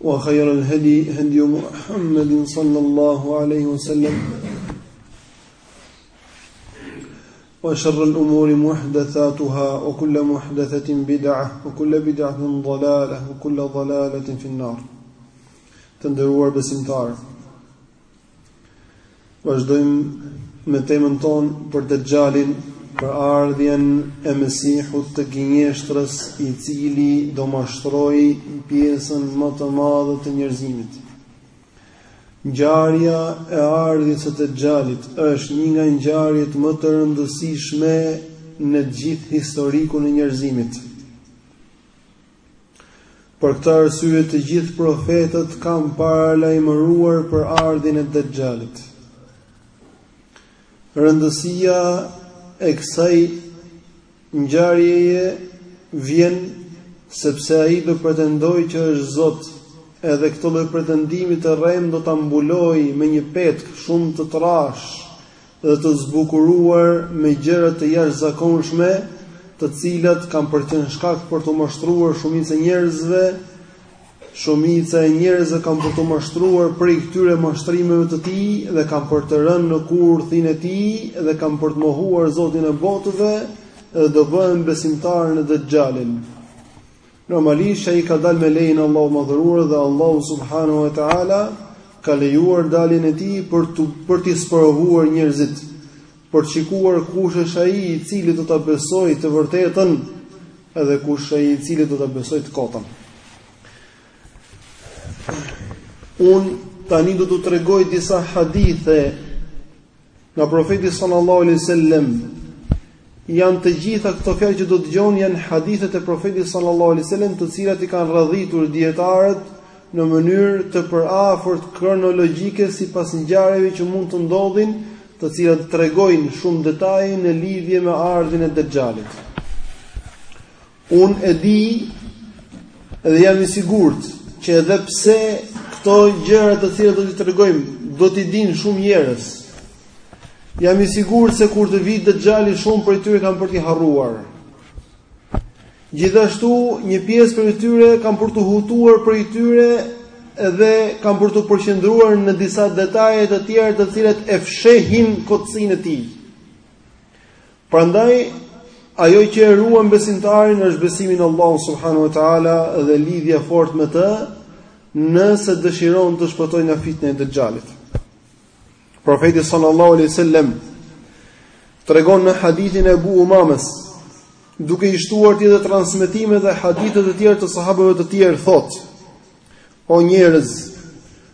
وخير الهدي هدي محمد صلى الله عليه وسلم وشر الأمور محدثاتها وكل محدثة بدعة وكل بدعة ضلالة وكل ضلالة في النار تندروar besimtar Vazhdojmë me temën tonë për Dexhalin, për ardhjen e Mesihut të gënjeshtrës, i cili do mashtrojë pjesën më të madhe të njerëzimit. Ngjarja e ardhjes së Dexhalit është një nga ngjarjet më të rëndësishme në gjithë historikun e njerëzimit. Për këtë arsye të gjithë profetët kanë paralajmëruar për ardhjen e Dexhalit. Rëndësia e kësaj ngjarjeje vjen sepse ai do pretendojë që është Zot, edhe këtë lloj pretendimi të rremë do ta mbulojë me një petk shumë të trashë dhe të zbukuruar me gjëra të jashtëzakonshme, të cilat kanë për të qenë shkak për t'u mashtruar shumica e njerëzve, shumica e njerëzve kanë për t'u mashtruar prej këtyre mashtrimeve të tij dhe kanë për të rënë në kurthin e tij dhe kanë për të mohuar Zotin e botëve dhe do bëhen besimtarë në Dexhalin. Normalisht ai ka dalë me lejen e Allahut të madhëruar dhe Allahu subhanahu wa taala ka lejuar daljen e tij për t'i sprovuar njerëzit, për të shikuar kush është ai i cili do ta besojë të vërtetën edhe kush është ai i cili do ta besojë të kotën. Unë tani do t'u tregoj disa hadithe Nga profeti sallallahu alaihi wasallam janë të gjitha këto fjalë që do dëgjoni janë hadithet e profetit sallallahu alaihi wasallam të cilat i kanë radhitur dijetarët në mënyrë të përafërt kronologjike sipas ngjarjeve që mund të ndodhin, të cilat tregojnë shumë detaje në lidhje me ardhjen e Dexhalit. Unë e di dhe jam i sigurt që edhe pse këto gjëra të cilat do t'i tregojmë, do t'i dinë shumë njerëz. Jam i sigurt se kur të vijë Dexhali shumë prej tyre kanë për t'i harruar. Gjithashtu, një pjesë prej tyre kanë për t'u hutuar prej tyre dhe kanë për t'u përqendruar në disa detaje të tjera të cilat e fshehin kotësinë e tij. Prandaj ajo që e ruan besimtarin është besimi në Allahun subhanahu wa taala dhe lidhja e fortë me të, nëse dëshiron të shpëtojë nga fitna e Dexhalit. Profeti sallallahu alaihi wasallam tregon në hadithin e Ebu Umames, duke i shtuar atij edhe transmetime dhe hadithe të tjera të sahabëve të tjerë thotë O njerëz,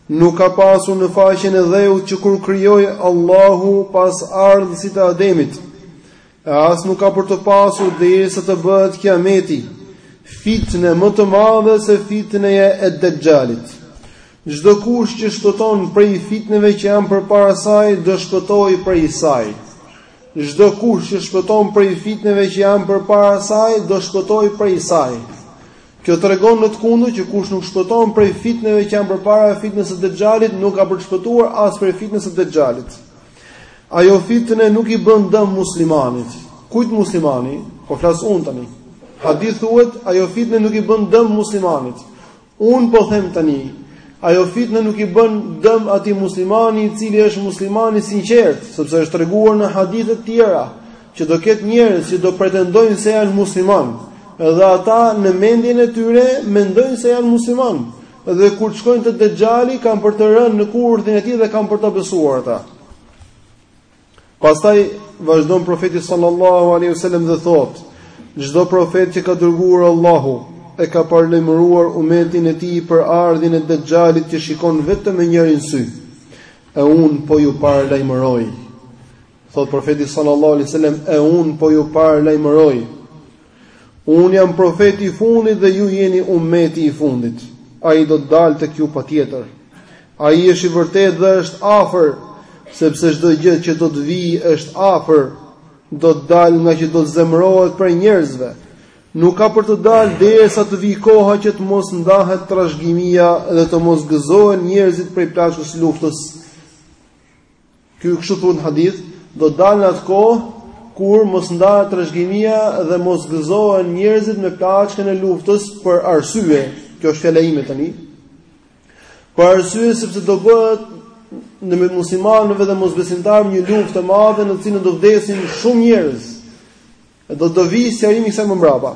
nuk ka pasur në faqen e dheut që kur krijoi Allahu pasardhësit e Ademit, e as nuk ka për të pasur derisa të bëhet kiameti, fitne më të madhe se fitneja e Dexhalit. Çdo kush që shpëton prej fitneve që janë përpara saj, do shpëtojë prej saj. Çdo kush që shpëton prej fitneve që janë përpara saj, do shpëtojë prej saj. Kjo tregon në të kundërt që kush nuk shpëton prej fitneve që janë përpara fitnes së Dexhalit, nuk ka për të shpëtuar as prej fitnes së Dexhalit. Ajo fitne nuk i bën dëm muslimanit. Kujt muslimani? Po flas unë tani. Në hadith thuhet, ajo fitne nuk i bën dëm muslimanit. Unë po them tani, ajo fitne nuk i bën dëm atij muslimani i cili është musliman i sinqertë, sepse është treguar në hadithe të tjera. që do ketë njerëz që do pretendojnë se janë muslimanë, dhe ata në mendjen e tyre mendojnë se janë muslimanë, dhe kur të shkojnë te Dexhali, kanë për të rënë në kurthin e tij dhe kanë për ta besuar atë. Pastaj vazhdon profeti sallallahu alaihi wasallam dhe thotë: Çdo profet që ka dërguar Allahu e ka paralajmëruar umetin e tij për ardhjen e Dexhalit që shikon vetëm me njërin sy. E unë po ju paralajmëroj Thotë profeti sallallahu alaihi wasallam, "E unë po ju paralajmëroj. Unë jam profeti i fundit dhe ju jeni umeti i fundit. Ai do të dalë tek ju patjetër. Ai është i vërtetë dhe është afër, sepse çdo gjë që do të vijë është afër, do të dalë ngaqë do të zemërohet prej njerëzve. Nuk ka për të dalë derisa të vijë koha që të mos ndahet trashëgimia dhe të mos gëzohen njerëzit prej plaçkës luftës." Ky kështu thuhet në hadith, do të dalë në atë kohë kur mos ndahet trashëgimia dhe mos gëzohen njerëzit me plaçkën e luftës për arsye. Kjo është fjala ime tani. Për arsye sepse do bëhet në mes muslimanëve dhe mosbesimtarëve një luftë e madhe në të cilën do vdesin shumë njerëz. E do të vijë sqarimi i kësaj më mbrapa.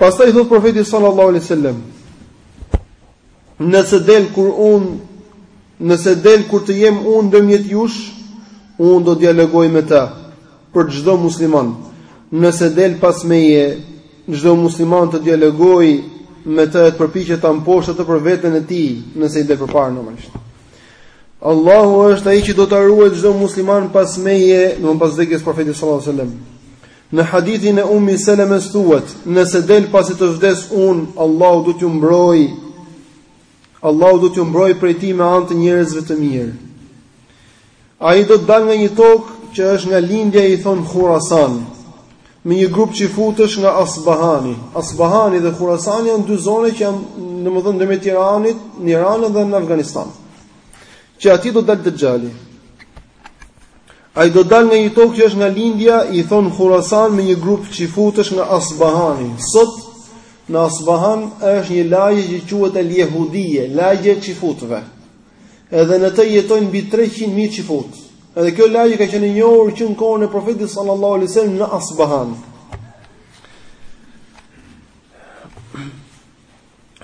Pastaj thotë profeti sallallahu alaihi wasallam, nëse del kur unë, nëse del kur të jem unë ndërmjet jush, unë do dialogoj me të për çdo musliman. Nëse del pas meje, çdo musliman të dialogojë me të e të përpiqet ta mposhtë atë për veten e tij, nëse i del përpara normalisht. Allahu është ai që do ta ruajë çdo musliman pas meje, domethënë pas vdekjes profetit sallallahu alaihi wasallam. Në hadithin e Ummi Selemes thuhet, nëse del pasi të vdes unë, Allahu do t'ju mbroj. Allahu do t'ju mbroj prej tij me anë të njerëzve të mirë. Ai do të dalë nga një tokë që është nga lindja i thon Khurasan, me një grup çifutësh nga Asbahani. Asbahani dhe Khurasani janë dy zona që janë domethënë ndërmjet Iranit, në Iran dhe në Afganistan. Që aty do të dalë Dejjali. Ai do të dalë nga një tokë që është nga lindja, i thonë Khurasan me një grup çifutësh nga Asbahani. Sot në Asbahan është një lagje që quhet El Yehudie, lagja e çifutëve. Edhe në të jetojnë mbi 300 mijë çifutë. Edhe kjo lagje ka qenë e njohur që në kohën e Profetit sallallahu alaihi wasallam në Asbahan.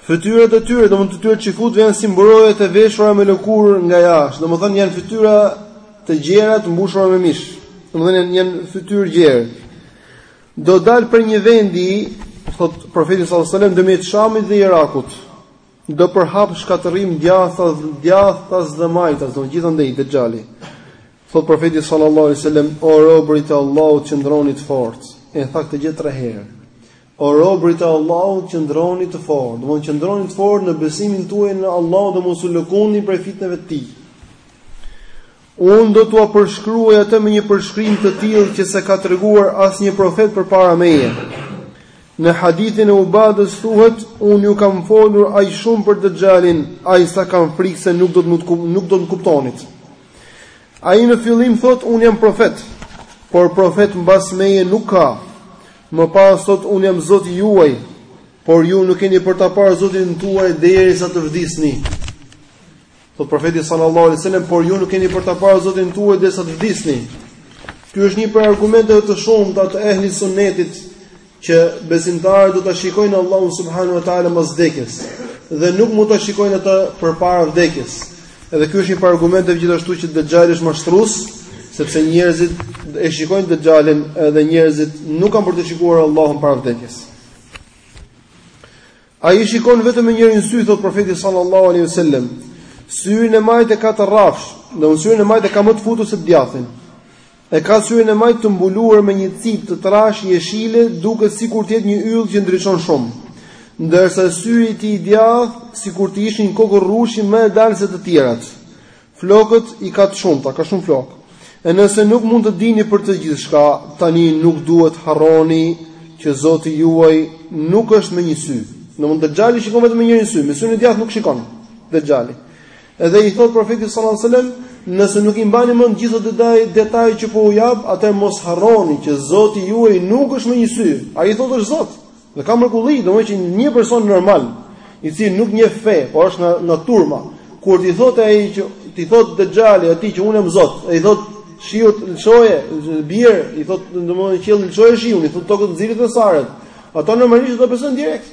Fytyrat e tyre, domthonë të atyre çifutëve janë si mburoja të veshura me lëkurë nga jashtë, domthonë janë fytyra të gjera të mbushura me mish. Domthonë janë janë fytyrë gjerë. Do dal prej një vendi, thot profeti sallallahu alajhi wasallam, ndërmjet Shamit dhe Irakut. Do përhap shkatërrim djathas, djathas dhe majtas, do gjithandej Dejjali. Thot profeti sallallahu alajhi wasallam, o robërit e Allahut, qëndroni të fortë. E tha këtë gjë tre herë. O robërit e Allahut, qëndroni të fortë, domthonë qëndroni të fortë në besimin tuaj në Allahun dhe mos u lëkundni prej fitneve të tij. Unë do t'ua përshkruaj atë me një përshkrim të tillë që s'e ka treguar asnjë profet përpara meje. Në hadithin e Ubadës thuhet, unë ju kam folur aq shumë për Dejjalin, aq sa kam frikë se nuk do të më nuk do të kuptonit. Ai në fillim thotë, unë jam profet, por profet mbas meje nuk ka. Më pas thotë, unë jam Zoti juaj, por ju nuk keni për ta parë Zotin tuaj derisa të vdisni. Thot profeti sallallahu alaihi wasallam, por ju nuk keni për ta parë Zotin tuaj derisa të vdisni. Ky është një prej argumenteve të shumta të ehli sunnetit që besimtarët do ta shikojnë Allahun subhanahu wa taala mas vdekjes dhe nuk mund ta shikojnë atë përpara vdekjes. Edhe ky është një prej argumenteve gjithashtu që Dejjali është mashtrues, sepse njerëzit e shikojnë Dejjalin dhe njerëzit nuk kanë për të shikuar Allahun para vdekjes. Ai shikon vetëm me njërin sy thot profeti sallallahu alaihi wasallam. Syrin e majtë e ka të rrafsh, domthonë syrin e majtë e ka më të futur se të djathin. E ka syrin e majtë të mbuluar me një cipë të trashë jeshile, duket sikur të jetë një yll që ndriçon shumë, ndërsa syri i tij i djathtë sikur të ishte një kokërr rrushi më e dalë se të tjerat. Flokët i ka të shumta, ka shumë flokë. E nëse nuk mund të dini për të gjithçka, tani nuk duhet të harroni që Zoti juaj nuk është me një sy. Domthonë Dejjali shikon vetëm me njërin sy, me syrin e djathtë nuk shikon. Dejjali. Edhe i thot profetit sallallahu alajhi wasallam, nëse nuk i mbani mend gjithë ato detaje, detaje që po u jap, atëherë mos harroni që Zoti juaj nuk është me një sy. Ai thotë është Zot. Dhe ka mrekulli, domethënë që një person normal, i cili nuk njeh fe, por është nga nga turma, kur t'i thotë ai që t'i thotë Dexhali atij që unë jam Zot, ai i thotë shiut lëshoje, bjerë, i thotë domethënë qiellit lëshoje shiun, i thotë tokës nxirri thesaret. Ato normalisht do besojnë direkt.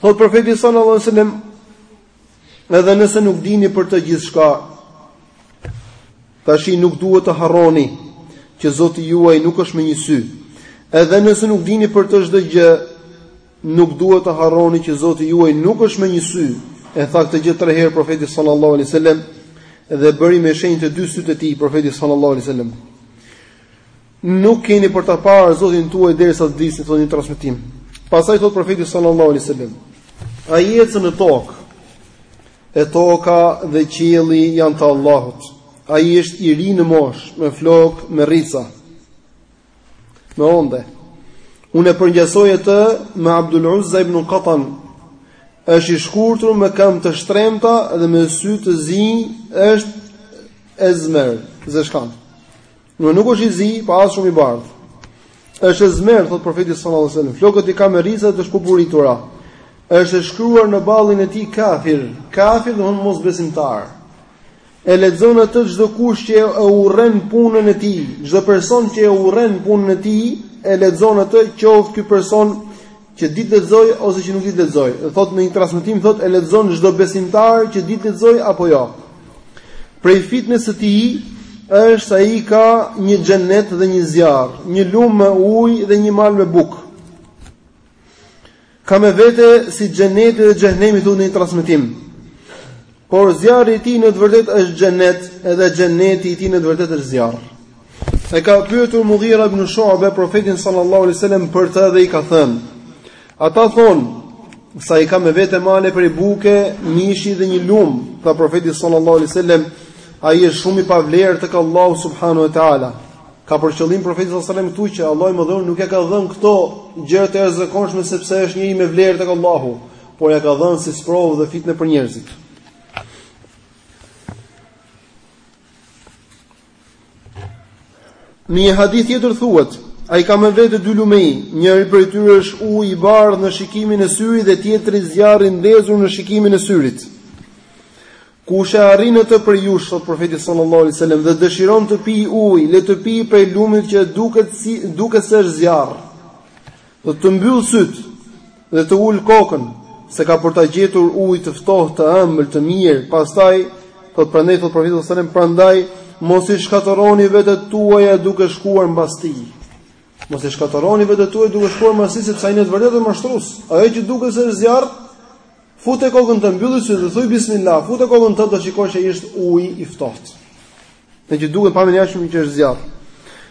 Thot profeti sallallahu alaihi wasallam, edhe nëse nuk dini për të gjithçka, tashi nuk duhet ta harroni që Zoti juaj nuk është me një sy. Edhe nëse nuk dini për të çdo gjë, nuk duhet ta harroni që Zoti juaj nuk është me një sy. E tha këtë gjë tre herë profeti sallallahu alaihi wasallam dhe bëri me shenjë te dy sytë e tij profeti sallallahu alaihi wasallam. Nuk keni për ta parë Zotin tuaj derisa të vdisni, thotë në një transmetim. Pastaj thot profeti sallallahu alaihi wasallam, ai ecën në tokë. E toka dhe qielli janë të Allahut. Ai është i ri në moshë, me flokë me rrica, me onde. Unë e përngjasoj atë me Abdul Uzza ibn Qatan, është i shkurtur me këmbë të shtremta dhe me sy të zi është esmer, zeshkan. Në nuk është i zi, po as shumë i bardhë. Është esmer, thot profeti sallallahu alajhi wasallam, flokët i ka me rrica e të shkupuritura. Është e shkruar në ballin e tij kafir, kafir domethënë mosbesimtar. E lexon atë çdokush që e urren punën e tij, çdo person që e urren punën e tij, e lexon atë qoftë ky person që di të lexojë ose që nuk di të lexojë. Thotë në një transmetim thotë e lexon çdo besimtar që di të lexojë apo jo. Prej fitnes së tij është se ai ka një xhenet dhe një zjarr, një lumë me ujë dhe një mal me bukë. Ka me vete si xheneti dhe xhehenemi thotë në një transmetim. Por zjarri i tij në të vërtetë është xhenet, edhe xheneti i tij në të vërtetë është zjarr. E ka pyetur Mughira ibn Shu'be profetin sallallahu alaihi wasallam për të dhe i ka thënë: Ata thonë se ai ka me vete male prej buke, mishi dhe një lum, tha profeti sallallahu alaihi wasallam, ai është shumë i pavlerë tek Allahu subhanahu wa taala. Ka për qëllim profeti sallallahu alaihi wasallam këtu që Allahu i madhëruar nuk ia ka dhënë këto gjëra të jashtëzakonshme sepse është njeri me vlerë tek Allahu. por ia ka dhënë si sprovë dhe fitnë për njerëzit. Në një hadith tjetër thuhet, ai ka me vete dy lumej, njëri prej tyre është ujë i bardhë në shikimin e syrit dhe tjetri zjarr i ndezur në shikimin e syrit. Kush e arrin atë prej jush, thot profeti sallallahu alaihi wasallam, dhe dëshiron të pijë ujë, le të pijë prej lumit që duket se është zjarr. Do të mbyllë sytë dhe të ulë kokën se ka për ta gjetur ujë të ftohtë, të ëmbël, të mirë. Pastaj, thotë prandaj thotë profeti sallallahu alajhi wasallam, prandaj mos i shkatërroni vetet tuaja duke shkuar mbas tij. Mos i shkatërroni vetet tuaja duke shkuar mbas tij sepse ai në të vërtetë është mashtrues. Ajo që duket se është zjarr, fute kokën, mbylli sytë dhe thuj bismillah, fute kokën të do shikosh që është ujë i ftohtë. Ne që duket pamja që është zjarr.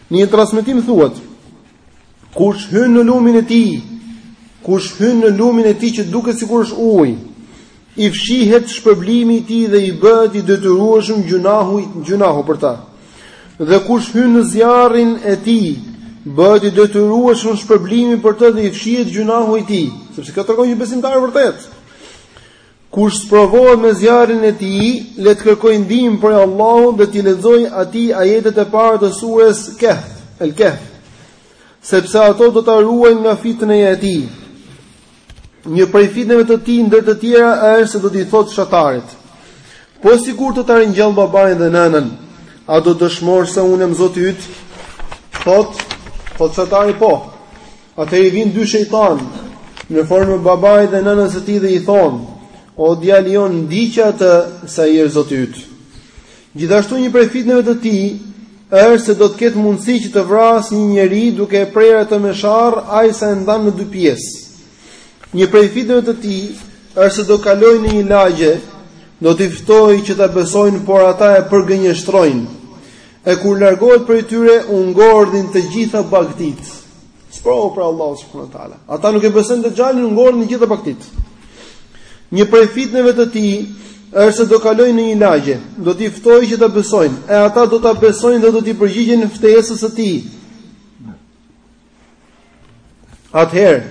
Në një transmetim thuhet: Kush hyn në lumin e tij, kush hyn në lumin e tij që duket sikur është ujë, i fshihet shpërblimi i tij dhe i bëhet i detyrueshëm gjynahu gjynahu për të. Dhe kush hyn në zjarrin e tij, bëhet i detyrueshëm shpërblimi për të dhe i fshihet gjynahu i tij, sepse kjo tregon një besimtar vërtet. Kush sprovohet me zjarrin e tij, le të kërkojë ndihmë prej Allahut dhe t'i lexojë atij ajetet e para të sures Kehf, El-Kehf, sepse ato do ta ruajnë nga fitneja e tij. Një prej fitneve të tij ndër të tjera është se do t'i thotë fshatarit: Po sikur të ta ringjall babain dhe nënën, a do dëshmosh se unë jam Zoti yt? Thotë, thotë fshatari po. Atëherë i vijnë dy shejtanë në formën e babait dhe nënës së tij dhe i thonë: "O djali jonë, ndiqe atë, se ai është Zoti yt." Gjithashtu një prej fitneve të tij është se do të ketë mundësi që të vrasë një njeri duke e prerë atë me sharrë aq sa e ndan në dy pjesë. Një prej fitneve të tij është se do kalojë në një lagje, do t'i ftojë që ta besojnë, por ata e përgënjeshtrojnë. E kur largohet prej tyre, u ngordhin të gjitha bagëtitë. Sprovë prej Allahut subhanahu wa taala. Ata nuk e besojnë dexhalin, u ngordhin të gjitha bagëtitë. Një prej fitneve të tij është se do kalojë në një lagje, do t'i ftojë që ta besojnë, e ata do ta besojnë dhe do t'i përgjigjen ftesës së tij. Atëherë,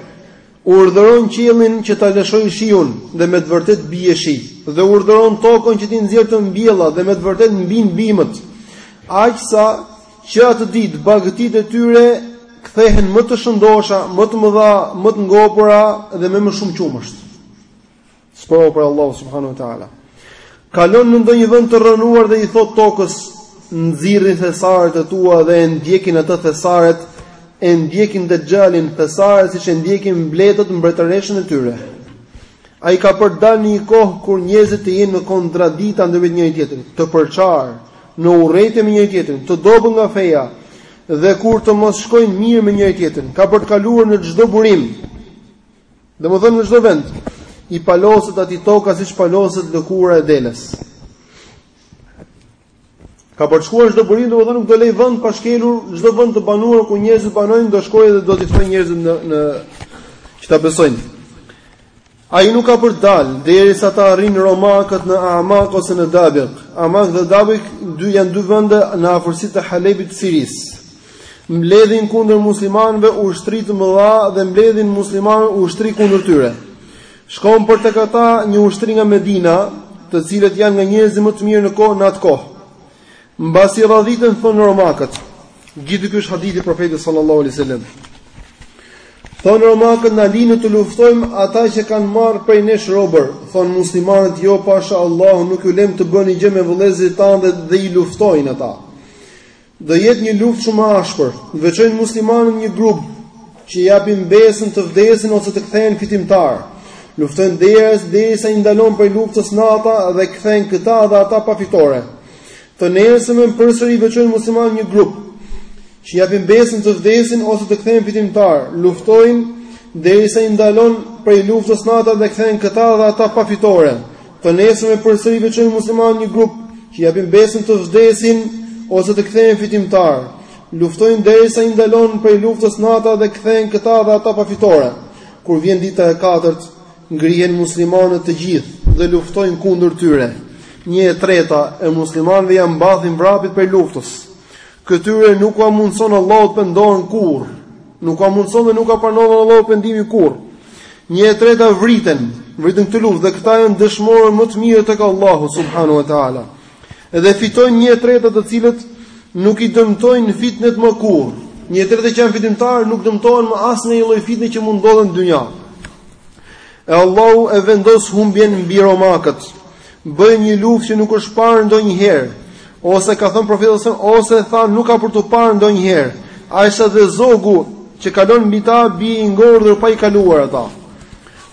Urdhëron qiellin që ta lëshojë shiun, dhe me të vërtetë bie shi, dhe urdhëron tokën që t'i nxjerrë të mbjella dhe me të vërtetë mbijnë bimët, aq sa që atë ditë bagëtitë e tyre kthehen më të shëndosha, më të mëdha, më të ngopura dhe me më shumë qumësht. Sprovë prej Allahut subhanahu wa taala. Kalon në ndonjë vend të rrënuar dhe i thotë tokës, nxirri thesaret e tua dhe e ndjekin atë thesaret, e ndjekin dexhalin thesaret siç e ndjekin mbletët mbretëreshën e tyre. Ai ka për dalë në një kohë kur njerëzit të jenë në kontradikta ndërmjet njëri-tjetrit, të përçarë, në urrejtje me njëri-tjetrin, të dobët nga feja dhe kur të mos shkojnë mirë me njëri-tjetrin. Ka për të kaluar në çdo burim, Domethënë në çdo vend i paloset atij toka siç paloset lëkura e delës. Ka për të shkuar çdo burim, domethënë nuk do lej vend pa shkelur, çdo vend të banuar ku njerëzit banojnë do shkojë dhe do t'i ftojë njerëzit në në që ta besojnë. Ai nuk ka për të dal derisa të arrijnë Romakët në Amak ose në Dabik. Amak dhe Dabik dy janë dy vende në afërsi të Halebit të Sirisë. mbledhin kundër muslimanëve ushtri të mëdha dhe mbledhin muslimanët ushtri kundër tyre. Shkon për tek ata një ushtri nga Medina, të cilët janë nga njerëzit më të mirë në kohë në atë kohë. Mbasi radhiten thon romakët. Gjithë ky është hadithi i profetit sallallahu alaihi wasallam. Thon romakët na linë të luftojmë ata që kanë marrë prej nesh robër. Thon muslimanët jo pasha Allahu nuk ju lem të bëni gjë me vëllezërit tanë dhe, dhe i luftojnë ata. Do jetë një luftë shumë e ashpër. Veçojnë muslimanët një grup që japin besën të vdesin ose të kthehen fitimtar. Luftojnë derës derisa i ndalon prej luftës nata dhe kthehen këta dhe ata pa fitore. Të nesërmen përsëri veçojnë muslimanët një grup që japin besën të vdesin ose të kthehen fitimtar. Luftojnë derisa i ndalon prej luftës nata dhe kthehen këta dhe ata pa fitore. Të nesërmen përsëri veçojnë muslimanët një grup që japin besën të vdesin ose të kthehen fitimtar. Luftojnë derisa i ndalon prej luftës nata dhe kthehen këta dhe ata pa fitore. Kur vjen dita e katërt, ngrihen muslimanët të gjithë dhe luftojnë kundër tyre. Një e treta e muslimanëve ja mbathin vrapit prej luftës. Këtyre nuk ua mundëson Allahu të pendohen kurrë. Nuk ua mundëson dhe nuk ua pranon Allahu pendimin kurrë. Një e treta vriten, vriten këtë luftë dhe këta janë dëshmorët më të mirë tek Allahu subhanahu wa taala. Edhe fitojnë një e treta të cilët nuk i dëmtojnë fitnet më kurrë. Një e treta që janë fitimtarë nuk dëmtohen më asnjë lloj fitne që mund ndodhin në dynja. E Allahu e vendos humbjen mbi romakët. Bëjnë një luftë që nuk është parë ndonjëherë, ose ka thënë profeti sallallahu alajhi wasallam, ose tha nuk ka për t'u parë ndonjëherë. Aq sa dhe zogu që kalon mbi ta bie i ngordhur pa i kaluar ata.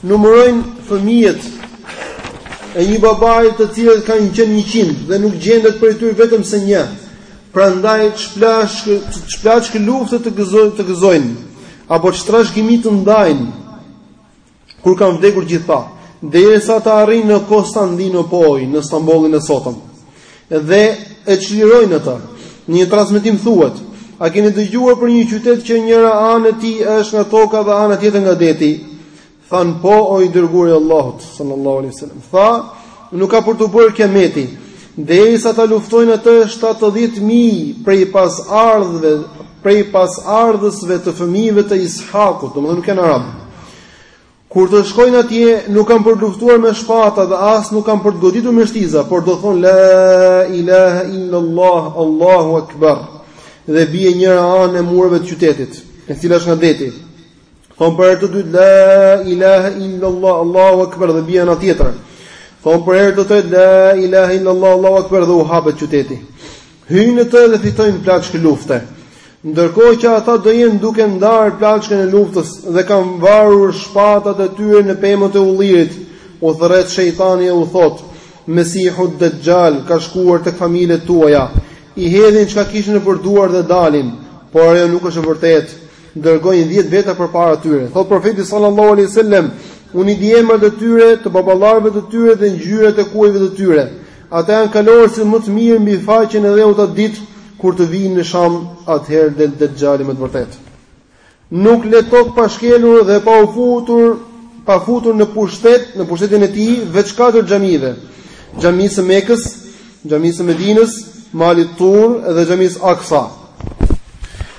Numërojnë fëmijët e një babai të cilët kanë qenë 100 dhe nuk gjendet prej tyre vetëm se një. Prandaj ç'plaç ç'plaçkë lufte të gëzojnë të gëzojnë apo ç'trashëgimi të ndajnë. kur kanë vdekur gjithë ata, derisa të arrijnë në Kostandinopojë, në Stambollin e sotëm, dhe e çlirojnë atë, në një transmitim thuet, a keni dëgjuar për një qytet që njëra anë e tij është nga toka dhe ana tjetër nga deti, thanë po o i dërguari i Allahut, sallallahu alaihi wasallam, tha, Nuk ka për t'u bërë Kiameti, derisa ta luftojnë atë shtatëdhjetë mijë prej pasardhësve, prej pasardhësve të fëmijëve të Ishakut, domethënë nuk janë arabë. Kur të shkojnë atje, nuk kanë për të luftuar me shpata dhe as nuk kanë për të goditur me shtiza, por do thonë la ilaha illa allah, allahu akbar. Dhe bie njëra anë e mureve të qytetit, e cila është nga deti. Thonë për herë të dytë la ilaha illa allah allahu akbar dhe bie ana tjetër. Thonë për herë të tretë la ilaha illa allah allahu akbar dhe u hapet qyteti. Hyjnë në të dhe fitojnë plaçkë lufte. Ndërkohë që ata do jenë duke ndarë plaçkën e luftës dhe kanë varur shpatat e tyre në pemët e ullirit, u thërret shejtani e u thotë: Mesihu Dexhal ka shkuar tek familjet tuaja. I hedhin çka kishin nëpër duar dhe dalin, por ajo nuk është e vërtetë. dërgojnë 10 veta përpara tyre. Thotë profeti sallallahu alaihi wasallam, unë i di emrat e tyre, të baballarëve të tyre dhe ngjyrat e kuajve të tyre. Ata janë kalorësit më të mirë mbi faqen e dheut atë ditë kur të vijnë në Sham, atëherë del Dexhali me të vërtetë. Nuk lë tokë pa shkelur dhe pa u futur, pa futur në pushtet, në pushtetin e tij, veç katër xhamive. Xhamisë së Mekës, Xhamisë së Medinës, Malit Tur dhe Xhamisë Aksa.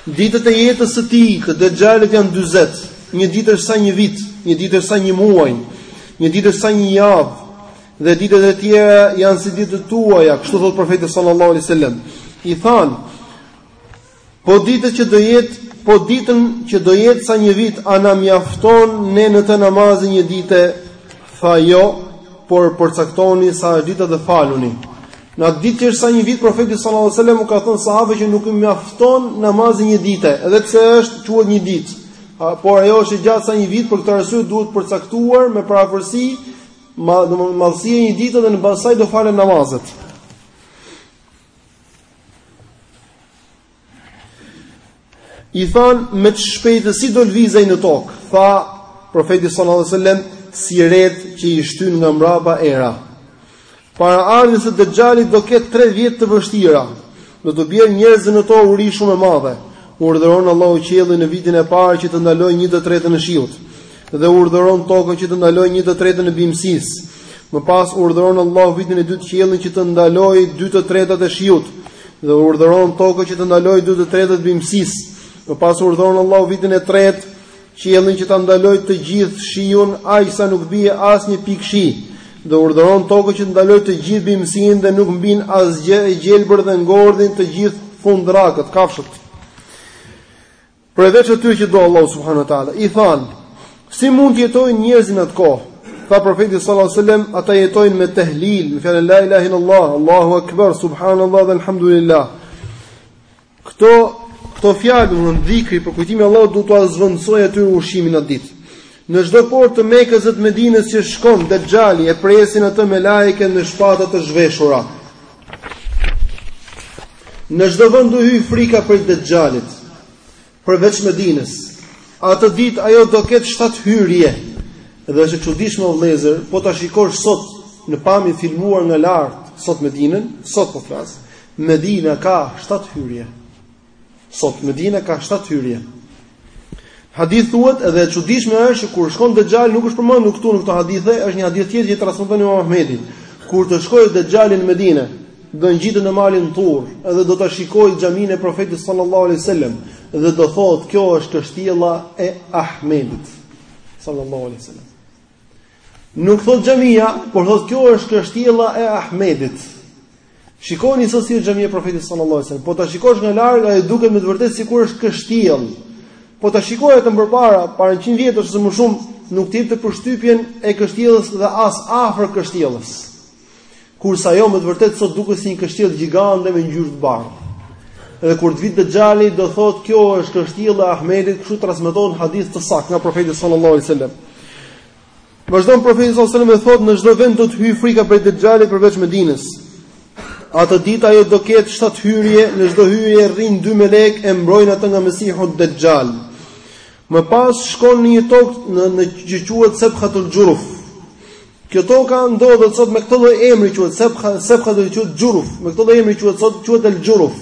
Ditët e jetës së tij të Dexhalit janë 40. Një ditë është sa një vit, një ditë është sa një muaj, një ditë është sa një javë. Dhe ditët e tjera janë si ditët tuaja, kështu thotë profeti sallallahu alaihi wasallam. I thanë, Po ditët që do jetë, po ditën që do jetë sa një vit, a na mjafton ne në të namazi i një dite? Tha jo, por përcaktoni sa është dita dhe faluni. Në atë ditë që është sa një vit, profeti sallallahu alajhi wasallam u ka thënë sahabëve që nuk i mjafton namazi i një dite, edhe pse është quhet një ditë. Por ajo është e gjatë sa një vit, për këtë arsye duhet përcaktuar me përafërsi madhësia e një dite dhe në bazë të saj do falen namazet. I thanë me ç'shpejtësi do lëvizë në tokë, tha profeti sallallahu alajhi wasallam, si retë që i shtyn nga mbrapa era. Para ardhjes së Dexhalit do ketë 3 vjet të vështira. Do t'u bjerë njerëzve në to uri shumë e madhe. Urdhëron Allahu qiellin në vitin e parë që të ndalojë 1/3 të shiut. Dhe urdhëron tokën që të ndalojë një të tretën e bimësisë. Më pas urdhëron Allahu vitin e dytë qiellin që të ndalojë dy të tretat e shiut dhe urdhëron tokën që të ndalojë dy të tretat e bimësisë. Më pas urdhëron Allahu vitin e tretë qiellin që ta ndalojë të gjithë shiun aq sa nuk bie asnjë pikë shi dhe urdhëron tokën që të ndalojë të gjithë bimësinë dhe nuk mbin asgjë e gjelbër dhe ngordhin të gjithë thundrakët, kafshët. Përveç atyre që do Allahu subhanahu wa taala, i thanë: Si mund të jetojnë njerëzit në atë kohë? Tha profeti sallallahu alajhi wasallam, ata jetojnë me tehlil, me fjalën la ilaha illallah, Allahu akbar, subhanallahu dhe alhamdulillah. Këto këto fjalë dhikri për kujtimin e Allahut do t'ua zvendësojë atyre ushqimin atë ditë. Në çdo portë të Mekës dhe të Medinës që shkon Dexhali e presin atë melaike me shpata të zhveshura. Në çdo vend do hyjë frika prej Dexhalit, përveç Medinës. Atë ditë ajo do ketë shtatë hyrje. Dhe është e çuditshme o vëllezër, po ta shikosh sot në pamje filmuar nga lart, sot Medinën, sot po flas, Medina ka shtatë hyrje. Sot Medina ka 7 hyrje. Hadith thuhet edhe e çuditshme është që kur shkon Dexhali nuk është përmendur këtu në këto hadithe, është një hadith tjetër që transmeton Imam Ahmedi. Kur të shkojë Dexhali në Medinë, do ngjitet në malin Tur, edhe do ta shikojë xhaminë e Profetit sallallahu alaihi wasallam dhe do thotë kjo është kështjella e Ahmedit sallallahu alaihi wasallam. Nuk thotë xhamia, por thotë kjo është kështjella e Ahmedit. Shikoni sot si është xhamia e Profetit sallallahu alajhi wasallam. Po ta shikosh nga larg, ajo duket me të vërtetë sikur është kështjellë. Po ta shikosh atë më përpara, para 100 vjetësh ose më shumë, nuk të jepte përshtypjen e kështjellës dhe as afër kështjellës. Kurse ajo me të vërtetë sot duket si një kështjellë gjigande me ngjyrë të bardhë. Dhe kur të vijë Dexhali do thotë kjo është kështjella e Ahmedit, kështu transmetohet në hadith të saktë nga profeti sallallahu alajhi wasallam. Vazhdon profeti sallallahu alajhi wasallam dhe thotë në çdo vend do të hyjë frika prej Dexhalit përveç Medinës. Atë ditë ajo do ketë shtatë hyrje, në çdo hyrje rrinë dy melek e mbrojnë atë nga Mesihu Dexhal. Më pas shkon në një tokë në në që quhet Sebhatul Xhuruf. Kjo tokë ndodhet sot me këtë lloj emri quhet sebha, sebhatul xhuruf, me këtë lloj emri quhet sot quhet el xhuruf.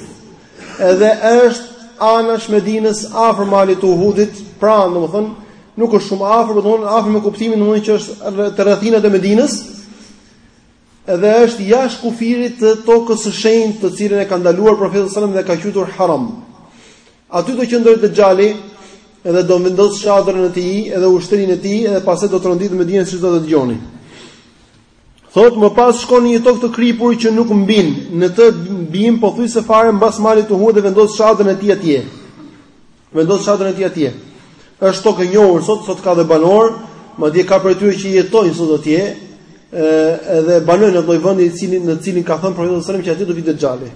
Edhe është anash Medinës afër malit të Uhudit, pra domethënë nuk është shumë afër, por afër me kuptimin domethënë që është te rrethinat e Medinës. Edhe është jashtë kufirit të tokës së shenjtë, të cilën e ka ndaluar profeti sallallahu alajhi wasallam dhe ka quajtur haram. Aty do qëndrojë Dexhali dhe do vendosë çadrën e tij dhe ushtrinë e tij dhe pastaj do tronditet Medina siç do të dëgjoni. Thotë më pas shkon në një tokë të kripur që nuk mbin, në të bimë pothuajse fare mbas malit të Uhudit dhe vendos çadrën e tij atje. Vendos çadrën e tij atje. Është tokë e njohur sot, sot ka dhe banorë, madje ka prej tyre që jetojnë sot atje, edhe banojnë në lloj vendi i cili në të cilin ka thënë profeti sallallahu alajhi wasallam që aty do vijë Dexhali.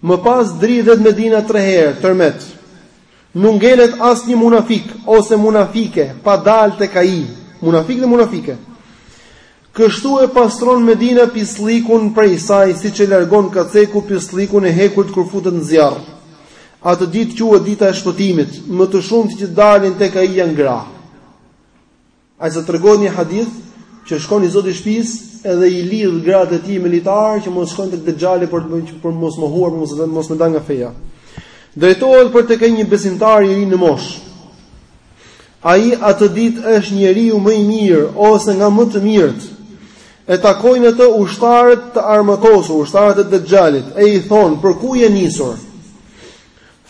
Më pas dridhet Medina tre herë, tërmet. Nuk ngelet asnjë munafik ose munafike pa dalë tek ai, munafik dhe munafike. Kështu e pastron Medina pisllikun prej saj, siç e largon kaceku pisllikun e hekurt kur futet në zjarr. Atë ditë quhet dita e shpëtimit, më të shumtë që dalin tek ai janë gra. Aq sa tregohet një hadith që shkon i zoti i shtëpisë edhe i lidh gratë e tij me litar që mos shkojnë tek dexhali për të për mos mohuar për mos të mos më dal nga feja. Drejtohet për tek ai një besimtar i ri në moshë. Ai atë ditë është njeriu më i mirë ose nga më të mirët. E takojnë atë ushtarët të armatosur, ushtarët e dexhalit, e i thon për ku je nisur?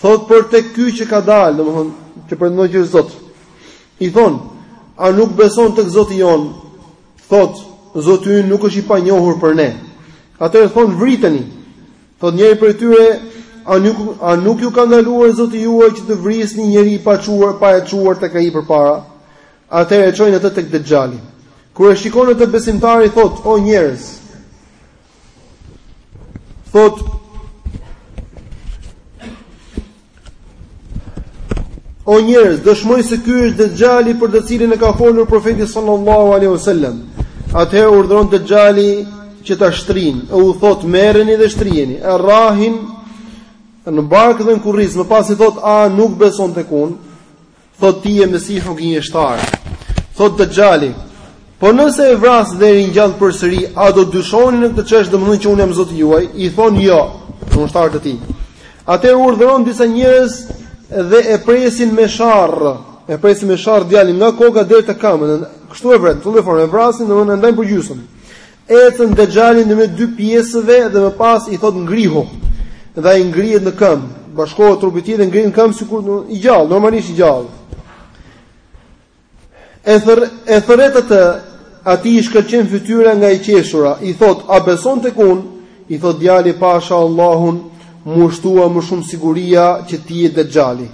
Thot për tek ky që ka dalë, domthon, që pretendon që është Zot. I thon, a nuk beson tek Zoti jon? Thot, Zoti ynë nuk është i panjohur për ne. Atëherë thon vriteni. Thot njëri prej tyre, a nuk a nuk ju ka ndaluar Zoti juaj që të vrisni njeri pa e çuar, pa e çuar tek ai përpara? Atëherë e çojnë atë tek Dexhali. Kur e shikon atë besimtari thot, o njerëz, Thot O njerëz, dëshmoj se ky është Dexhali për të cilin na ka folur profeti sallallahu alaihi wasallam. Atëherë urdhëron Dexhali që ta shtrijnë, e u thot merreni dhe shtrijeni. E rrahin në bark dhe në kurriz, më pas i thot a nuk beson tek unë? Thot ti je Mesihu gënjeshtar. Thot Dexhali, po nëse e vras dhe e ringjall përsëri, a do dyshoni në këtë çështje domethënë që unë jam Zoti juaj? I thon jo, ushtarët e tij. Atëherë urdhëron disa njerëz dhe e presin me sharrë, e presin me sharrë djalin nga koka deri te këmbët. Kështu e vret, në këtë formë e vrasin, domthonë e ndajnë për gjysmë. Ecën Dexhali në mes dy pjesëve dhe më pas i thot ngrihu. Dhe ai ngrihet në këmbë, bashkohet trupi i tij dhe ngrihet në këmbë sikur në, i gjallë, normalisht i gjallë. E thër e thërret atë, atij i shkëlqen fytyra nga e qeshura, i thot a beson tek unë? I thot djali pasha Allahun, m'u shtua më shumë siguria që ti je Dexhali.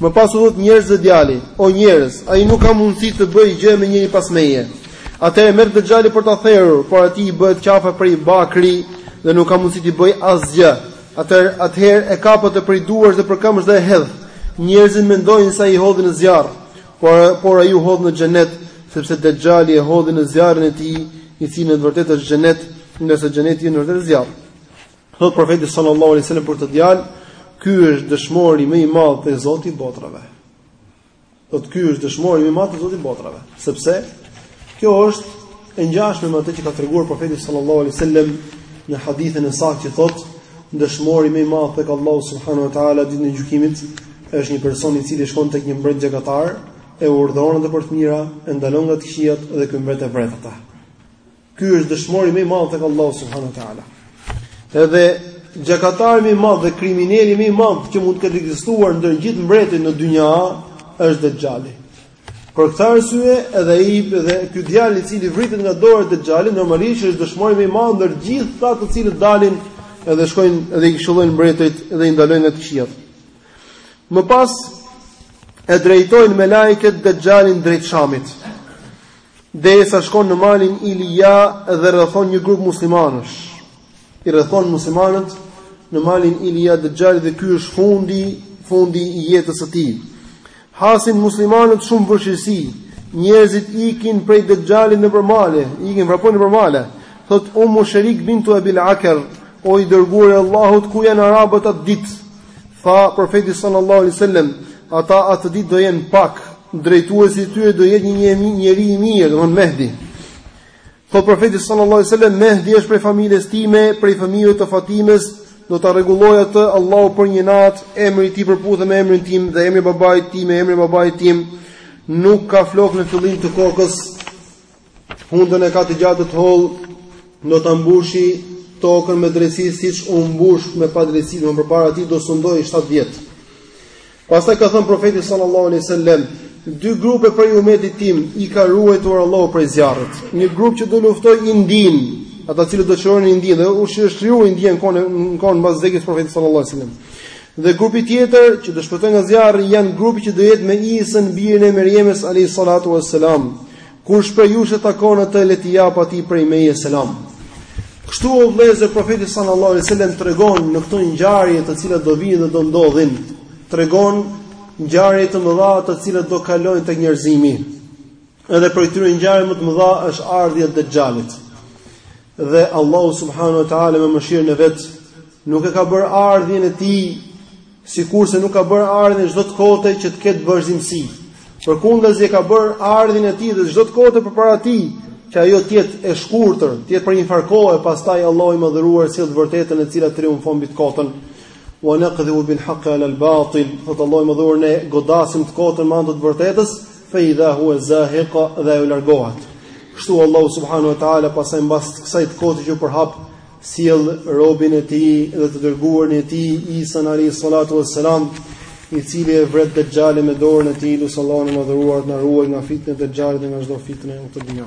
Më pas u thot njerëzve djali, o njerëz, ai nuk ka mundësi të bëjë gjë me njeri pas meje. Atëherë e merr Dexhali për ta therur, por atij i bëhet qafa prej bakri dhe nuk ka mundësi t'i bëjë asgjë. Atëherë, atëherë e kap atë prej duarsh dhe për këmbësh dhe e hedh. Njerëzit mendojnë se ai e hodhi në zjarr, por por ai u hodh në xhenet, sepse Dexhali e hodhi në zjarrin e tij, i cili në të vërtetë është xhenet, ndërsa xheneti i tij në vërtetë zjarr. Thot profeti sallallahu alaihi wasallam për atë djalë, ky është dëshmori më i madh te Zoti i botrave. Thot ky është dëshmori më i madh te Zoti i botrave, sepse kjo është e ngjashme me atë që ka treguar profeti sallallahu alaihi wasallam në hadithin e saktë që thot dëshmori më i madh tek Allahu subhanahu wa taala ditën e gjykimit është një person i cili shkon tek një mbret gjakatar e urdhëron atë për të mira, e ndalon nga të këqijat dhe ky mbret e vret ata. Ky është dëshmori më i madh tek Allahu subhanahu wa taala. Edhe gjakatari më i madh dhe krimineli më i madh që mund të ketë ekzistuar ndër gjithë mbretërit në dynja është Dexhali. Për këtë arsye edhe ai dhe ky djalë i cili vritet nga dora e Dexhalit normalisht është dëshmori më i madh ndër gjithë ata të cilët dalin edhe shkojnë edhe i këshillojnë mbretërit dhe i ndalojnë nga të këqijat. Më pas e drejtojnë melaiket Dexhalin drejt Shamit. Derisa shkon në malin Ilija dhe rrethon një grup muslimanësh. I rrethon muslimanët në malin Ilija Dexhali dhe ky është fundi, fundi i jetës së tij. Hasin muslimanët shumë vështirësi. Njerëzit ikin prej Dexhalit nëpër male, ikin vrapojnë nëpër male. Thot Ummu Sherik bintu Abil Akar, o i dërguari i Allahut, ku janë arabët atë ditë? Tha profeti sallallahu alaihi wasallam, ata atë ditë do jenë pak, drejtuesi i tyre do jetë një njeri i mirë, domthonë Mehdi. Thot profeti sallallahu alaihi wasallam Mehdi është prej familjes time, prej fëmijëve të Fatimes, do ta rregulloj atë Allahu për një natë, emri i tij përputhet me emrin tim dhe emri i babait tij me emrin e babait tim. Nuk ka flok në fillim të kokës, Hundën e ka të gjatë të hollë, do ta mbushi tokën me drejtësi siç u mbush me padrejtësi, më përpara tij, do sundoj 7 vjet. Pastaj ka thënë profeti sallallahu alaihi wasallam, dy grupe prej umetit tim i ka ruajtur Allahu prej zjarrit. Një grup që do luftoj Indinë, ata të cilët do çlirojnë Indinë dhe u çlirua India në kohën në kohën mbas vdekjes së profetit sallallahu alaihi wasallam. Dhe grupi tjetër që do shpëtojë nga zjarri janë grupi që do jetë me Isën birin e Merjemes alayhi salatu wassalam. Kush prej jush e takon atë le t'i jap atij prej meje selam. Kështu o vëllezër profeti sallallahu alaihi wasallam tregon në këto ngjarje të cilat do vijnë dhe do ndodhin, tregon ngjarje të mëdha të cilat do kalojnë tek njerëzimi. Edhe prej këtyre ngjarje më të mëdha është ardhja e Dexhalit. Dhe Allahu subhanahu wa taala me mëshirën e vet nuk e ka bërë ardhjen e tij Sikurse nuk ka bërë ardhjen e çdo të kote që të ketë vazhdimësi. Përkundrazi e ka bërë ardhjen e tij dhe çdo të kote përpara tij që ajo të jetë e shkurtër, të jetë për një farë kohe, pastaj Allahu i madhëruar sjell të vërtetën e cila triumfon mbi të kotën. Wa naqdhifu bil haqqi ala al batil, thot Allahu i madhëruar ne godasim të kotën me anë të vërtetës, fa idha huwa zahiqa dhe ajo largohet. Kështu Allahu subhanahu wa taala pastaj mbas kësaj të kote që u përhap, sjell robin e tij dhe të dërguarin e tij Isa alayhi salatu wassalam i cili e vret dexhalin me dorën e tij lus Allahun e madhëruar të na ruaj nga fitnia e dexhalit dhe nga çdo fitnë e të dhia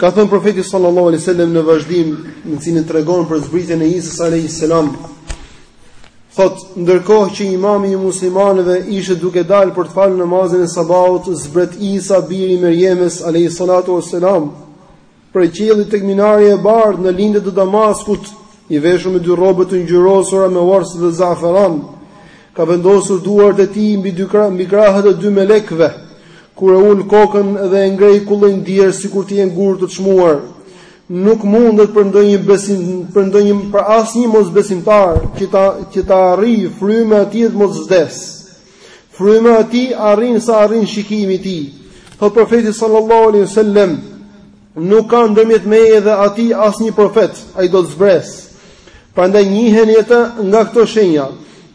Ka thënë profeti sallallahu alaihi wasallam në vazhdim, në të cilin tregon për zbritjen e Isës alaihi salam, thotë, ndërkohë që imami i muslimanëve ishte duke dalë për të falë namazin e sabahut, zbret Isa biri i Merjemes alaihi salatu wassalam, prej qiellit tek minarja e bardhë në lindje të Damaskut, i veshur me dy rrobe të ngjyrosura me wars dhe zaferan, ka vendosur duart e tij mbi dy krah, mbi krahët e dy melekëve, kur e ul kokën dhe e ngrej kullojnë djersë sikur të jenë gurë të çmuar. Nuk mundet për ndonjë besim, për ndonjë për asnjë mosbesimtar që ta që ta arrijë fryma e tij të mos vdes. Fryma e tij arrin sa arrin shikimi i tij. Thotë profeti sallallahu alaihi wasallam Nuk ka ndërmjet meje dhe atij asnjë profet, ai do të zbresë. Prandaj njiheni atë nga këto shenja.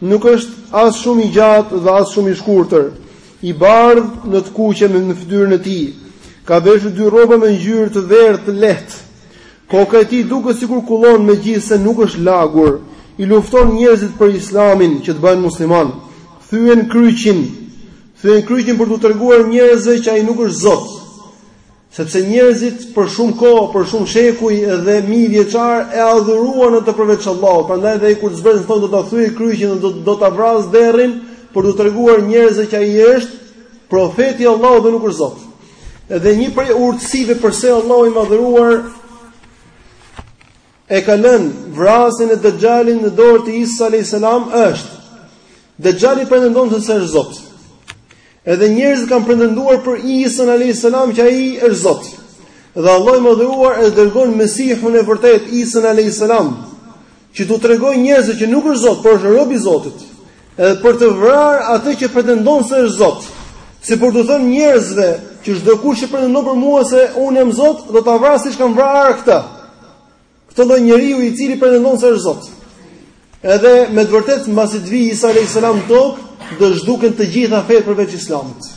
Nuk është as shumë i gjatë dhe as shumë i shkurtër. I bardhë në të kuqe në fytyrën e tij. Ka veshur dy rroba me ngjyrë të verdhë të lehtë. Koka e tij duket sikur kullon megjithëse nuk është lagur. I lufton njerëzit për Islamin që të bëhen musliman. Thyen kryqin. Thyen kryqin për t'u treguar njerëzve që ai nuk është Zot. Sepse njerëzit për shumë kohë, për shumë shekuj dhe mijëvjeçarë e adhuruan atë përveç Allahut. Prandaj dhe ai kur të zbresë thonë do ta thyej kryqin dhe do do ta vras derrin për t'u treguar njerëzve që ai është profeti i Allahut dhe nuk është Zot. Edhe një prej urtësive përse Allahu i madhëruar e ka lënë vrasjen e Dexhalit në dorë të Isa alayhis salam është Dexhali pretendon se është Zot. Edhe njerëzit kanë pretenduar për Isën alayhis salam që ai është Zot. Dhe Allahu i madhëruar e dërgon Mesihun e vërtetë Isën alayhis salam që t'u tregojë njerëzve që nuk është Zot, por është rob i Zotit. Edhe për të vrarë atë që pretendon se është Zot. Si për t'u thënë njerëzve që çdo kush që pretendon për mua se unë jam Zot, do ta vras siç kam vrarë këtë. Këtë lloj njeriu i cili pretendon se është Zot. Edhe me të vërtetë mbasi të vijë Isa alayhis salam në tokë, do zhduken të gjitha fetë përveç Islamit.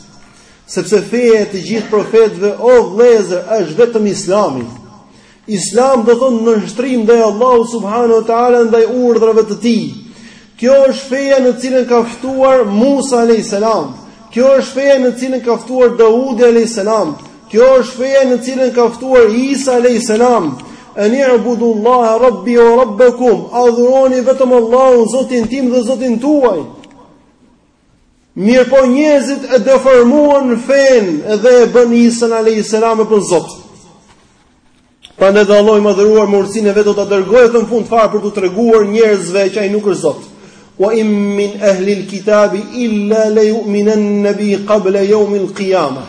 Sepse feja e të gjithë profetëve o vëllezër është vetëm Islami. Islam do thonë nënshtrim ndaj Allahut subhanahu wa taala ndaj urdhrave të tij. Kjo është feja në cilën ka ftuar Musa alayhis salam. Kjo është feja në cilën ka ftuar Daudi alayhis salam. Kjo është feja në cilën ka ftuar Isa alayhis salam. Ani ibudu Allah rabbi wa rabbukum. Adhuroni vetëm Allahun, Zotin tim dhe Zotin tuaj. Mirëpo njerëzit e deformuan fenë dhe e bënë Isën alayhis salam për Zot. Prandaj dhe Allahu i madhëruar me urtësinë e vet do ta dërgojë atë në fund fare për t'u treguar njerëzve që ai nuk është Zot. Wa in min ahli al-kitabi illa la yu'minanna bi qabla yawm al-qiyamah.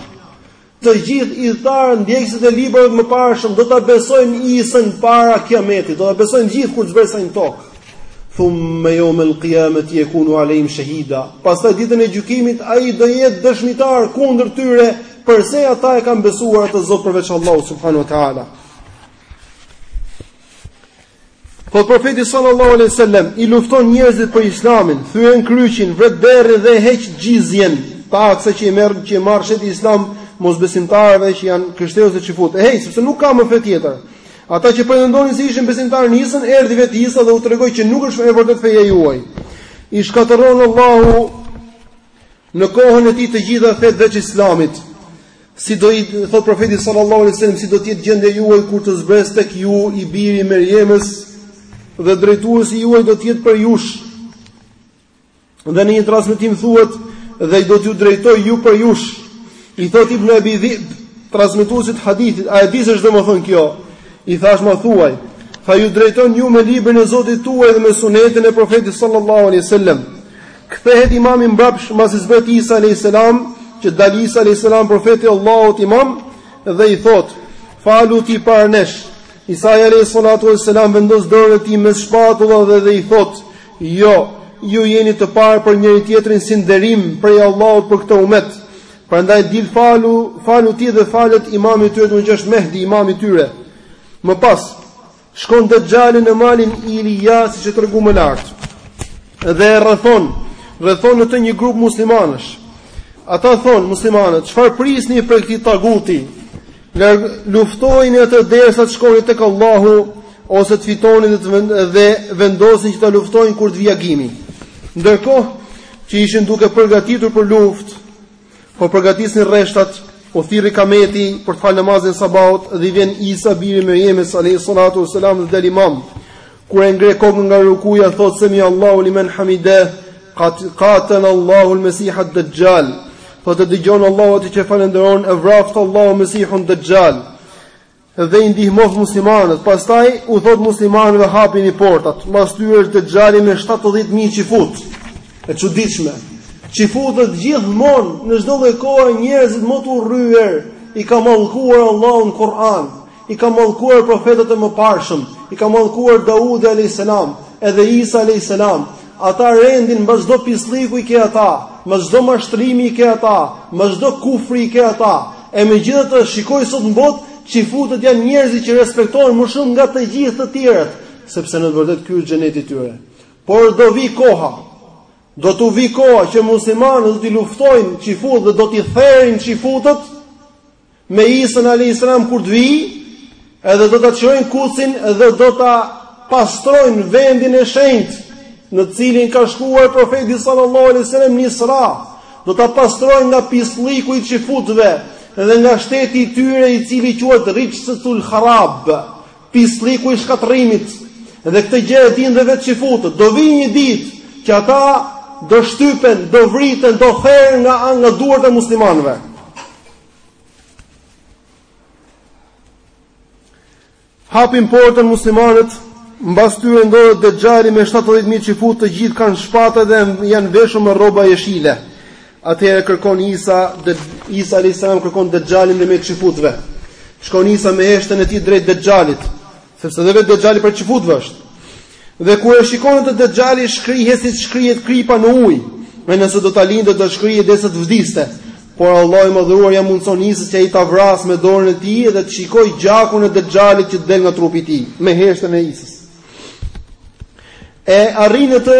Të gjithë ithtarët, ndjekësit e librave të mëparshëm do ta besojnë Isën para Kiametit, do ta besojnë gjithë kur zbres në tokë. Thumma yawm al-qiyamati yakunu alayhim shahida. Pastaj ditën e gjykimit ai do jetë dëshmitar kundër tyre përse ata e kanë besuar atë Zot përveç Allahut subhanahu wa taala. Po profeti sallallahu alaihi wasallam i lufton njerëzit për islamin, thyen kryqin, vret derrin dhe heq xhizjen, taksa që i merr që i merr shteti islam mosbesimtarëve që janë krishterë ose çifut. E heq sepse nuk ka më fe tjetër. Ata që pretendonin se ishin besimtarë në Isën, erdhi vetë Isa dhe u tregoi që nuk është e vërtetë feja juaj. I shkatërron Allahu Në kohën e tij të gjitha fetë veç Islamit. Siç thotë profeti sallallahu alaihi wasallam si do të jetë gjendja juaj kur të zbres tek ju i biri i Merjemës dhe drejtuesi juaj do të jetë prej jush. Dhe në një transmetim thuhet dhe ai do t'ju drejtojë ju prej jush. I thot Ibn Abi Dhib, transmetuesi i hadithit, a e di se ç'do me thënë kjo? I thash më thuaj, tha ju drejton ju me librin e Zotit tuaj dhe me sunetin e profetit sallallahu alaihi wasallam. Kthehet imami mbrapsht mbasi zbret Isa alayhis salam, që të dalë Isa alayhis salam profeti i Allahut imam dhe i thot: "Falu ti para nesh." Isa alayhis salatu wassalam vendos dorën e tij mes shpatullave dhe, dhe i thot: "Jo, ju jeni të parë për njëri tjetrin si nderim prej Allahut për këtë umet. Prandaj dil falu, falu ti dhe falet imami i tyre, që është Mehdi, imami i tyre." Më pas, Shkon Dejjali në malin Ilija, siç u tregua më lart, dhe rrethon, rrethon në të një grup muslimanësh. Ata thonë, muslimanët, çfarë prisni prej këtij taguti, luftojeni atë derisa të shkoni tek Allahu, ose të fitoni dhe, dhe vendosin që ta luftojnë kur të vijë agimi. Ndërkohë, që ishin duke përgatitur për luftë, Po përgatisnin rreshtat, u thirr ikameti për të falë namazin e sabahut dhe i vjen Isa biri i Meriemës alayhi salatu wasalam dhe del imam. Kur e ngre kokën nga rukuja thotë semi Allahu limen hamide, qatal Allahu al-Masih ad-Dajjal. Thotë e dëgjon Allahu atë që e falënderon, e vraftë Allahu Mesihun Dajjal. dhe i ndihmoft muslimanët, pastaj u thotë muslimanëve hapini portat, mbas tyre është Dexhali me 70000 çifutë. E çuditshme. Çifutët gjithmonë në çdo lloj kohe njerëzit më të urryer i ka mallkuar Allahu në Kur'an, i ka mallkuar profetët e mëparshëm, i ka mallkuar Daudi alayhis salam, edhe Isa alayhis salam. Ata rendin mbas çdo pislliku i ke ata, mbas çdo mashtrimi i ke ata, mbas çdo kufri i ke ata. E megjithatë, shikoj sot në botë, çifutët janë njerëzit që respektohen më shumë nga të gjithë të tjerët, sepse në të vërtetë ky është xheneti i tyre. Por do vijë koha, do të vijë koha që muslimanët do t'i luftojnë çifutët dhe do t'i therin çifutët me Isën alayhis salam kur të vijë, Edhe do ta çlirojnë Kudsin dhe do ta pastrojnë vendin e shenjtë në të cilin ka shkuar profeti sallallahu alaihi wasallam në Isra. Do ta pastrojnë nga pislliku i çifutëve dhe nga shteti i tyre i cili quhet Rijsatul Kharab, pislliku i shkatërrimit. Dhe këtë gjë e dinë dhe vetë çifutët. Do vijë një ditë që ata do shtypen, do vriten, do theren nga duart e muslimanëve. Hapin portën muslimanët, mbas tyre ndodhet Dejjali me 70000 çifutë, të gjithë kanë shpatë dhe janë veshur me rroba jeshile. Atëherë kërkon Isa, dhe Isa alayhis salam kërkon Dejjalin në mes çifutëve. Shkon Isa me heshtën e tij drejt Dejjalit. Sepse dhe vetë Dejjali prej çifutëve është. Dhe kur e shikon atë Dejjali shkrihet siç shkrihet kripa në ujë, me nëse do ta linte do shkrihej derisa të vdiste. Por Allahu i madhëruar ia mundëson Isës që ai ta vrasë me dorën e tij dhe të shikojë gjakun e Dejjalit që del nga trupi i tij me heshtën e Isës. E arrin atë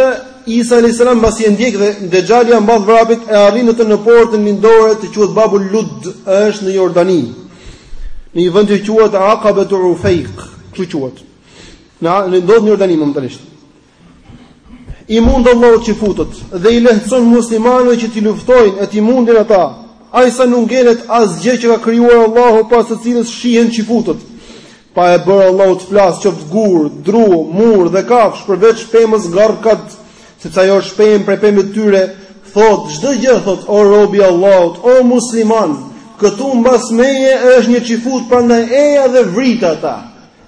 Isa alayhis salam pasi e ndjek dhe Dejjali ia mbath vrapit e arrin atë në portën lindore të quhet Babul Lud, është në Jordani. Në një vend që quhet Aqabatu Ufayq, kështu quhet. Në në ndodh në Jordani momentalisht. I mund Allahu çifutët dhe i lehtëson muslimanëve që t'i luftojnë e t'i mundin ata. Aq sa nuk ngelet asgjë që ka krijuar Allahu pas së cilës fshihen çifutët. Pa e bërë Allahu të flasë qoftë gur, dru, mur dhe kafshë përveç pemës garkad, sepse ajo është pemë prej pemëve të tyre, thotë çdo gjë thotë o rob i Allahut, o musliman, këtu mbas meje është një çifut prandaj eja dhe vrit ata.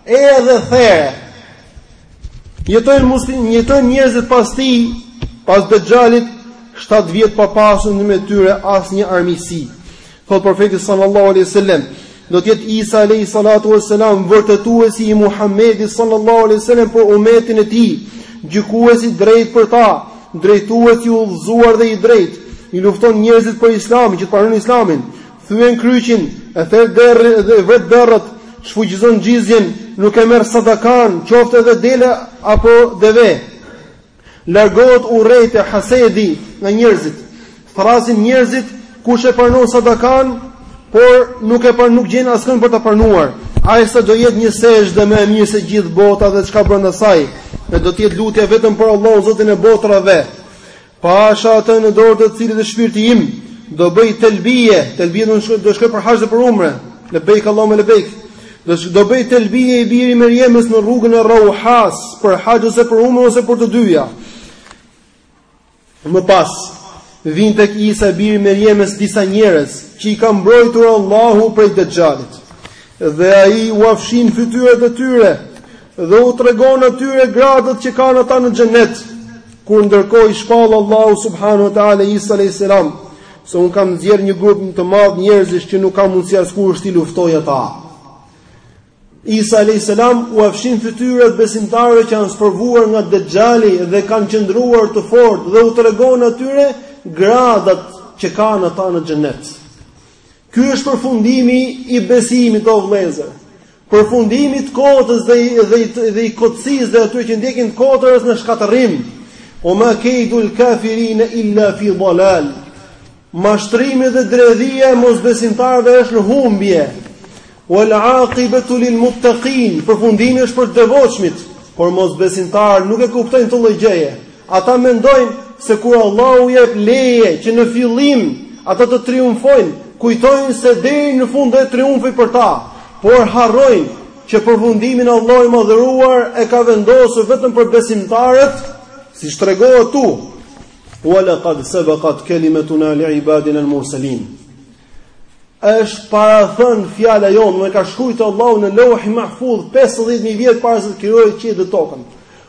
Eja dhe there. Jetojnë muslim, jetojnë njerëzit pas tij, pas Dejjalit 7 vjet pa pasur në mes tyre asnjë armiqësi. Thotë profeti sallallahu alaihi wasallam, do të jetë Isa alaihi salatu wasalam vërtetuesi i Muhamedit sallallahu alaihi wasallam për umetin e tij, gjykues i drejtë për ta, drejtues i udhëzuar dhe i drejtë, i lufton njerëzit për Islamin, që të pranojnë Islamin, thyen kryqin, e ther derrë dhe vret derrat, shfuqizon xhizjen, nuk e merr sadakan, qoftë edhe dele apo deve. Largohet urrejtja hasedi nga njerëzit. Thërrasin njerëzit kush e pranon sadakan, por nuk e pranon nuk gjen askënd për ta pranuar. Ai sa do jetë një sejdë më e mirë se gjithë bota dhe ç'ka brenda saj, dhe do të jetë lutja vetëm për Allahun Zotin e botrave. Pasha atë në dorë të të cilit është shpirti im, do bëj telbije, telbije do shkoj do shkoj për haxh dhe për umre. Lebejk Allahume lebejk. Dhe do bëj telbije i biri i Merjemes në rrugën e Rauhas, për haxh ose për umrë ose për të dyja. Më pas vijnë tek Isa i biri i Merjemes disa njerëz që i ka mbrojtur Allahu prej Dexhalit. Dhe ai ua fshin fytyrat e tyre dhe u tregon atyre gradat që kanë ata në xhenet. Kur ndërkohë i shpall Allahu subhanahu wa taala Isa alayhis salam, se unë kam nxjerrë një grup të madh njerëzish që nuk ka mundësi askush t'i luftojë ata. Isa alayhis salam ua fshin fytyrat besimtarëve që janë sprovuar nga Dexhali dhe kanë qëndruar të fortë dhe u tregon atyre gradat që kanë ata në xhenet. Ky është përfundimi i besimit o vëllezër. përfundimi i së kotës dhe i dhe i dhe i kotësisë dhe atyre që ndjekin të kotën është në shkatërrim. Wa ma kaidul kafirin illa fi dalal. Mashtrimi dhe dredhia e mosbesimtarëve është në humbje. Wal aqibatu lil muttaqin. Përfundimi është për të devotshmit, por mosbesimtarët nuk e kuptojnë këtë lloj gjëje. Ata mendojnë se kur Allahu jep leje që në fillim ata të triumfojnë, kujtojnë se deri në fund do jetë triumfi për ta, por harrojnë që përfundimin Allahu i madhëruar e ka vendosur vetëm për besimtarët, siç tregohet këtu. Wa laqad sabaqat kalimatuna li ibadina al-mursalin. Është parathënë fjala jonë, e ka shkruajtur Allahu në Lauh-i Mahfuz 50000 vjet para se të krijojë qiellin dhe tokën.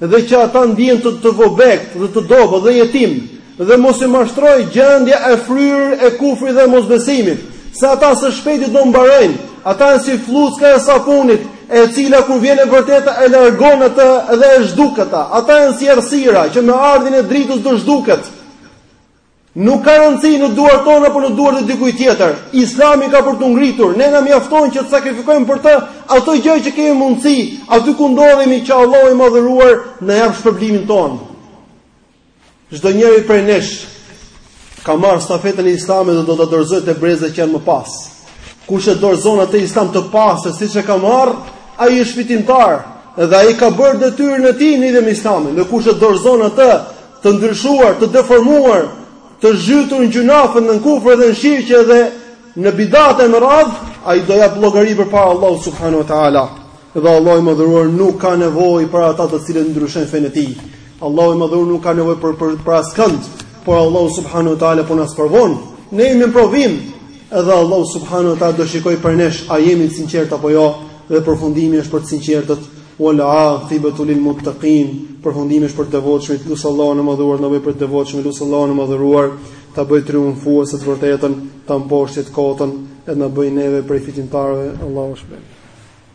dhe që ata ndihen të të vobektë dhe të dobët dhe jetim, dhe mos i mashtrojë gjendja e fryrë e kufrit dhe mosbesimit, se ata së shpejti do mbarojnë, ata janë si flluska e sapunit, e cila kur vjen e vërteta e largon atë dhe e zhduk ata, ata janë si errësira që me ardhjen e dritës do zhduket. Nuk ka rëndësi në duart tona apo në duart e dikujt tjetër. Islami ka për t'u ngritur, ne na mjafton që të sakrifikojmë për të atë gjë që kemi mundësi, aty ku ndodhemi që Allahu i madhëruar të na japë shpërblimin tonë. Çdo njeri prej nesh ka marrë stafetën e Islamit dhe do ta dorëzojë te brezat që janë më pas. Kush e dorëzon atë Islam të pastër siç e ka marrë, ai është fitimtar dhe ai ka bërë detyrën e tij në lidhje me Islamin. Në kush e dorëzon atë të ndryshuar, të deformuar, të zhytur në gjynahe, në kufër dhe në shirqe dhe në bidate e me radhë, ai do japë llogari përpara Allahut subhanahu wa taala. Dhe Allahu i madhëruar nuk ka nevojë për ata të cilët ndryshojnë fenë e tij. Allahu i madhëruar nuk ka nevojë për për, për askënd, por Allahu subhanahu wa taala po na sprovon. Ne jemi në provim, edhe Allahu subhanahu wa taala do shikojë prej nesh a jemi të sinqertë apo jo, dhe përfundimi është për të sinqertët. Wal aqibatu lil muttaqin, përfundimi është për të devotshmit, lus Allahun e Madhëruar të na bëjë prej të devotshmëve, lus Allahun e Madhëruar ta bëjë triumfuese të vërtetën, ta mposhtë të kotën, e të na bëjë neve prej fitimtarëve, Allahu ju shpërbleftë.